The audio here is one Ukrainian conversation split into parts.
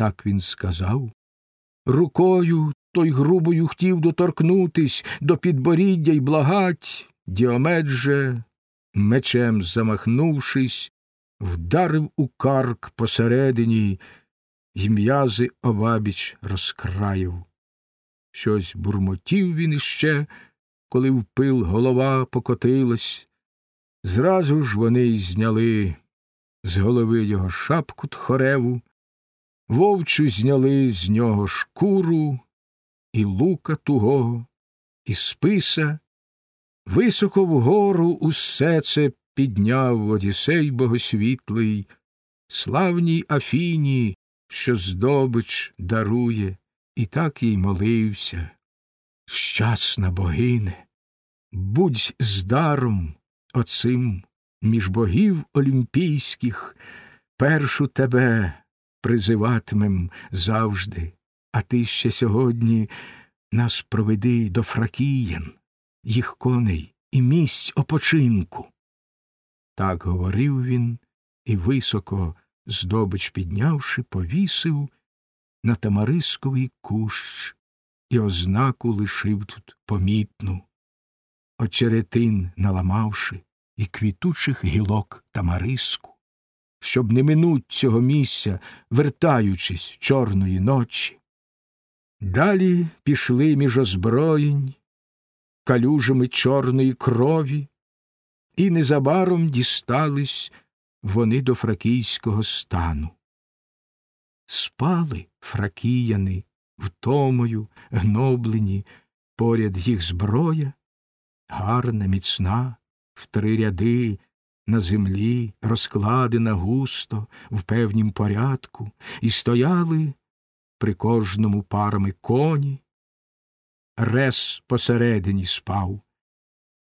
Так він сказав. Рукою той грубою хотів доторкнутись до підборіддя й благать. Діомед же, мечем замахнувшись, вдарив у карк посередині й м'язи обабіч розкраїв. Щось бурмотів він іще, коли в пил голова покотилась. Зразу ж вони й зняли з голови його шапку тхореву, вовчу зняли з нього шкуру і лука тугого, і списа. Високо вгору усе це підняв Одісей богосвітлий, славній Афіні, що здобич дарує, і так їй молився. Щасна богине, будь з даром оцим між богів олімпійських, першу тебе призиватимем завжди, а ти ще сьогодні нас проведи до фракіян, їх коней і місць опочинку. Так говорив він і високо, здобич піднявши, повісив на тамарисковий кущ і ознаку лишив тут помітну, очеретин наламавши і квітучих гілок тамариску, щоб не минуть цього місця, вертаючись чорної ночі. Далі пішли між озброєнь, калюжами чорної крові, і незабаром дістались вони до фракійського стану. Спали фракіяни втомою, гноблені, поряд їх зброя, гарна, міцна, в три ряди на землі, розкладена густо, в певнім порядку, і стояли при кожному парами коні. Рес посередині спав,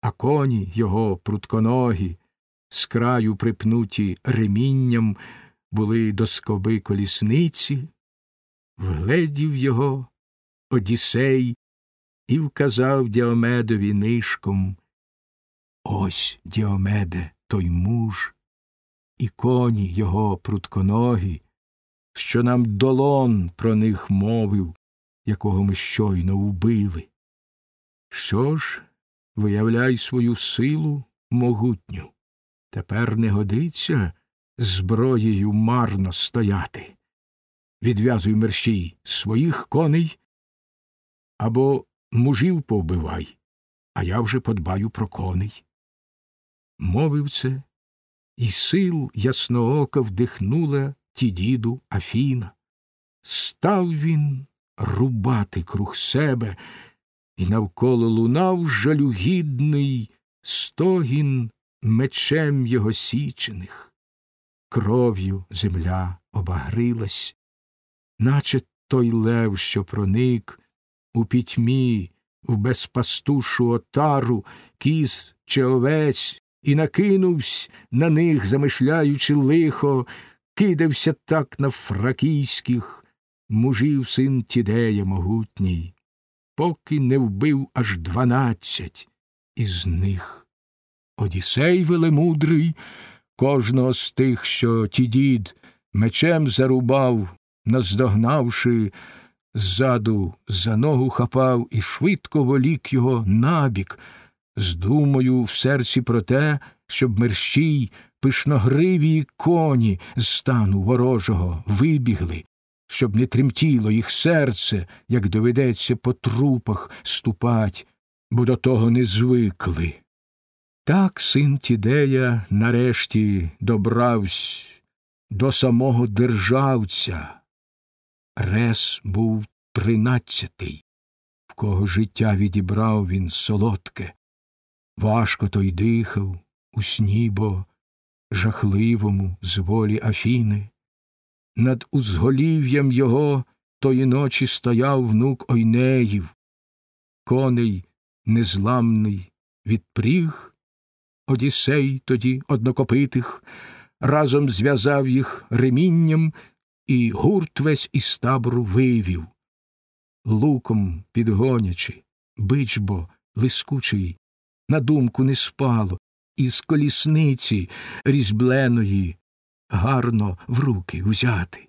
а коні його прутконогі, з краю припнуті ремінням, були до скоби колісниці, вгледів його Одісей і вказав Діомедові нишком Ось, Діомеде, той муж, і коні його прутконогі, що нам долон про них мовив, якого ми щойно вбили. Що ж, виявляй свою силу могутню. Тепер не годиться зброєю марно стояти. Відв'язуй мерщій своїх коней або мужів повбивай, а я вже подбаю про коней. Мовив це, і сил ясноока вдихнула ті діду Афіна. Став він рубати круг себе, і навколо лунав жалюгідний стогін мечем його січених. Кров'ю земля обагрилась, наче той лев, що проник у пітьмі, в безпастушу отару, кіз чи овець, і накинувсь на них, замишляючи лихо, кидався так на фракійських мужів син Тідея могутній, поки не вбив аж дванадцять із них. Одісей велемудрий, кожного з тих, що ті мечем зарубав, наздогнавши, ззаду за ногу хапав і швидко волік його набік, з думою в серці про те, щоб мерщій пишногриві коні з стану ворожого вибігли, щоб не тремтіло їх серце, як доведеться по трупах ступать, бо до того не звикли. Так син Тідея нарешті добравсь до самого державця. Рес був тринадцятий, в кого життя відібрав він солодке, важко той дихав у снібо жахливому з волі Афіни. Над узголів'ям його тої ночі стояв внук Ойнеїв, коней незламний відпріг, Одісей тоді однокопитих, разом зв'язав їх ремінням і гурт весь із табору вивів. Луком підгонячи, бич бо лискучий, на думку не спало, із колісниці різьбленої гарно в руки взяти.